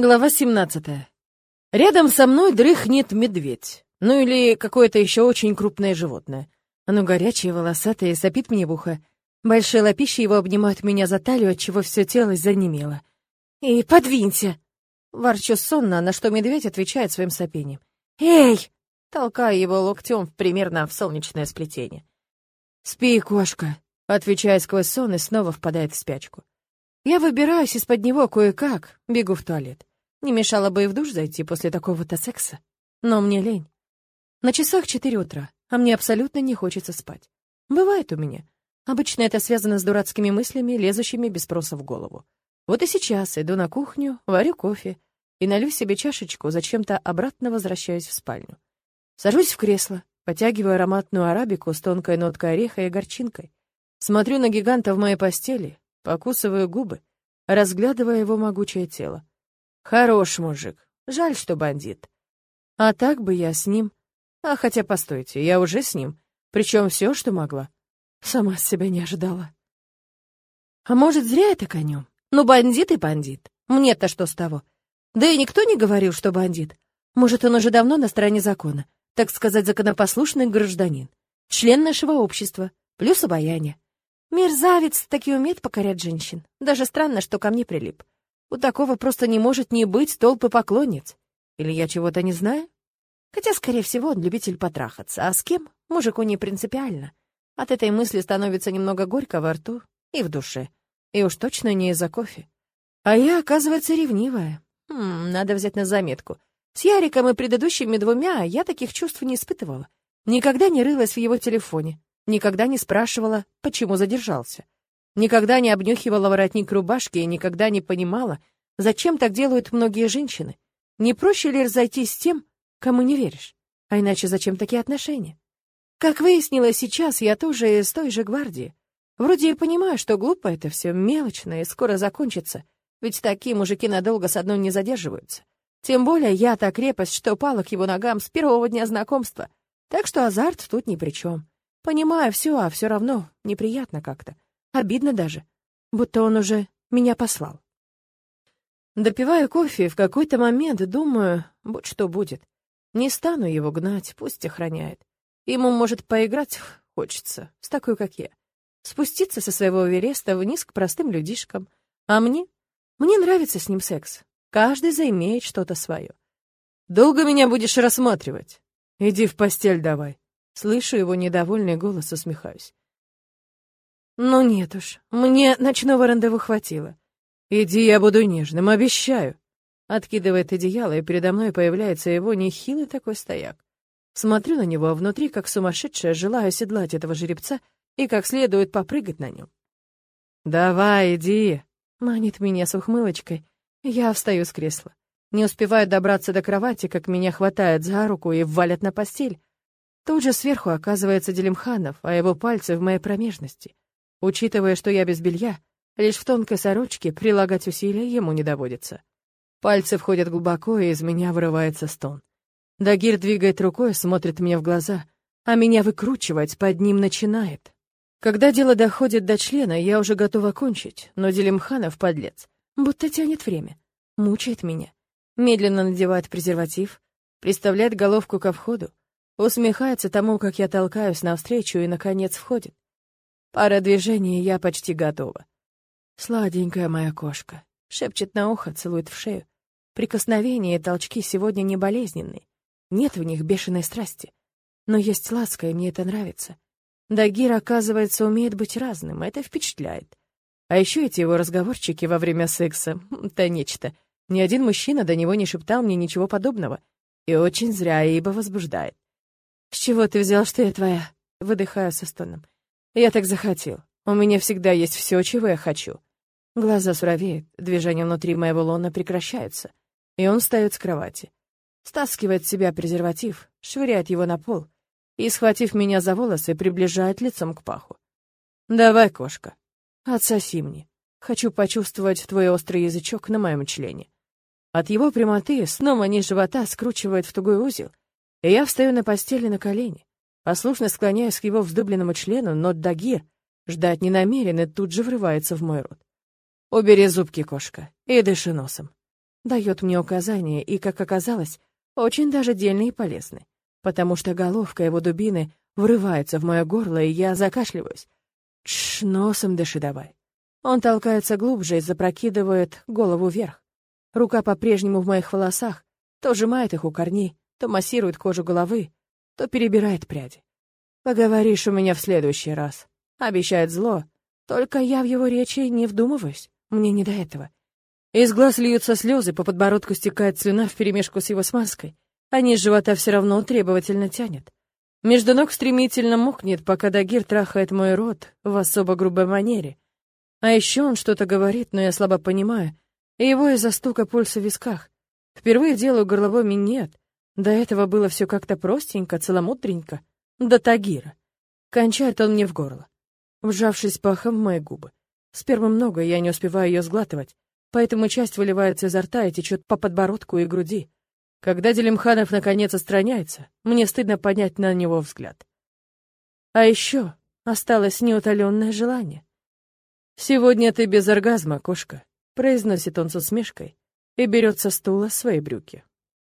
Глава 17. Рядом со мной дрыхнет медведь. Ну или какое-то еще очень крупное животное. Оно горячее, волосатое, сопит мне в ухо. Большие лапищи его обнимают меня за талию, отчего все тело занемело. «И подвинься!» Ворчу сонно, на что медведь отвечает своим сопением. «Эй!» Толкаю его локтем примерно в солнечное сплетение. «Спи, кошка!» Отвечая сквозь сон и снова впадает в спячку. Я выбираюсь из-под него кое-как, бегу в туалет. Не мешало бы и в душ зайти после такого-то секса. Но мне лень. На часах четыре утра, а мне абсолютно не хочется спать. Бывает у меня. Обычно это связано с дурацкими мыслями, лезущими без спроса в голову. Вот и сейчас иду на кухню, варю кофе и налью себе чашечку, зачем-то обратно возвращаюсь в спальню. Сажусь в кресло, потягиваю ароматную арабику с тонкой ноткой ореха и горчинкой. Смотрю на гиганта в моей постели, покусываю губы, разглядывая его могучее тело. Хорош мужик. Жаль, что бандит. А так бы я с ним. А хотя, постойте, я уже с ним. Причем все, что могла. Сама себя не ожидала. А может, зря я так о нем? Ну, бандит и бандит. Мне-то что с того? Да и никто не говорил, что бандит. Может, он уже давно на стороне закона. Так сказать, законопослушный гражданин. Член нашего общества. Плюс обаяние. Мерзавец таки умеет покорять женщин. Даже странно, что ко мне прилип. У такого просто не может не быть толпы поклонниц. Или я чего-то не знаю? Хотя, скорее всего, он любитель потрахаться. А с кем? Мужику не принципиально. От этой мысли становится немного горько во рту и в душе. И уж точно не из-за кофе. А я, оказывается, ревнивая. Хм, надо взять на заметку. С Яриком и предыдущими двумя я таких чувств не испытывала. Никогда не рылась в его телефоне. Никогда не спрашивала, почему задержался. Никогда не обнюхивала воротник рубашки и никогда не понимала, зачем так делают многие женщины. Не проще ли разойтись с тем, кому не веришь? А иначе зачем такие отношения? Как выяснилось сейчас, я тоже из той же гвардии. Вроде и понимаю, что глупо это все, мелочно и скоро закончится, ведь такие мужики надолго с одной не задерживаются. Тем более я-то крепость, что пала к его ногам с первого дня знакомства, так что азарт тут ни при чем. Понимаю все, а все равно неприятно как-то. Обидно даже, будто он уже меня послал. Допивая кофе, в какой-то момент думаю, будь что будет. Не стану его гнать, пусть охраняет. Ему, может, поиграть хочется, с такой, как я. Спуститься со своего вереста вниз к простым людишкам. А мне? Мне нравится с ним секс. Каждый заимеет что-то свое. «Долго меня будешь рассматривать? Иди в постель давай». Слышу его недовольный голос, усмехаюсь. Ну нет уж, мне ночного рандеву хватило. Иди, я буду нежным, обещаю. Откидывает одеяло, и передо мной появляется его нехилый такой стояк. Смотрю на него, а внутри, как сумасшедшая, желаю оседлать этого жеребца и как следует попрыгать на нем. «Давай, иди!» — манит меня с ухмылочкой. Я встаю с кресла. Не успеваю добраться до кровати, как меня хватают за руку и валят на постель. Тут же сверху оказывается Делимханов, а его пальцы в моей промежности. Учитывая, что я без белья, лишь в тонкой сорочке прилагать усилия ему не доводится. Пальцы входят глубоко, и из меня вырывается стон. Дагир двигает рукой, смотрит мне в глаза, а меня выкручивать под ним начинает. Когда дело доходит до члена, я уже готова кончить, но Делимханов, подлец, будто тянет время, мучает меня. Медленно надевает презерватив, приставляет головку ко входу, усмехается тому, как я толкаюсь навстречу и, наконец, входит. Пара движений, я почти готова. «Сладенькая моя кошка», — шепчет на ухо, целует в шею. Прикосновения и толчки сегодня не болезненные. Нет в них бешеной страсти. Но есть ласка, и мне это нравится. Дагир, оказывается, умеет быть разным, это впечатляет. А еще эти его разговорчики во время секса — это нечто. Ни один мужчина до него не шептал мне ничего подобного. И очень зря, ибо возбуждает. «С чего ты взял, что я твоя?» — выдыхаю со стоном. Я так захотел. У меня всегда есть все, чего я хочу. Глаза суровеют, движения внутри моего лона прекращаются, и он встает с кровати. Стаскивает с себя презерватив, швыряет его на пол и, схватив меня за волосы, приближает лицом к паху. «Давай, кошка, отсоси мне. Хочу почувствовать твой острый язычок на моем члене». От его прямоты снова низ живота скручивает в тугой узел, и я встаю на постели на колени. Послушно склоняюсь к его вздыбленному члену, но Дагир ждать не намерен и тут же врывается в мой рот. «Убери зубки, кошка, и дыши носом». дает мне указания и, как оказалось, очень даже дельные и полезны, потому что головка его дубины врывается в мое горло, и я закашливаюсь. Тш, носом дыши давай. Он толкается глубже и запрокидывает голову вверх. Рука по-прежнему в моих волосах, то сжимает их у корней, то массирует кожу головы, то перебирает пряди. «Поговоришь у меня в следующий раз», — обещает зло, только я в его речи не вдумываюсь, мне не до этого. Из глаз льются слезы, по подбородку стекает слюна вперемешку с его смазкой, а низ живота все равно требовательно тянет. Между ног стремительно мокнет, пока Дагир трахает мой рот в особо грубой манере. А еще он что-то говорит, но я слабо понимаю, и его из-за стука пульса в висках. Впервые делаю горловой минет. До этого было все как-то простенько, целомудренько. До Тагира. Кончает он мне в горло, вжавшись пахом в мои губы. Спермы много, я не успеваю ее сглатывать, поэтому часть выливается изо рта и течет по подбородку и груди. Когда Делимханов наконец отстраняется, мне стыдно поднять на него взгляд. А еще осталось неутоленное желание. «Сегодня ты без оргазма, кошка», — произносит он с усмешкой и берет со стула свои брюки.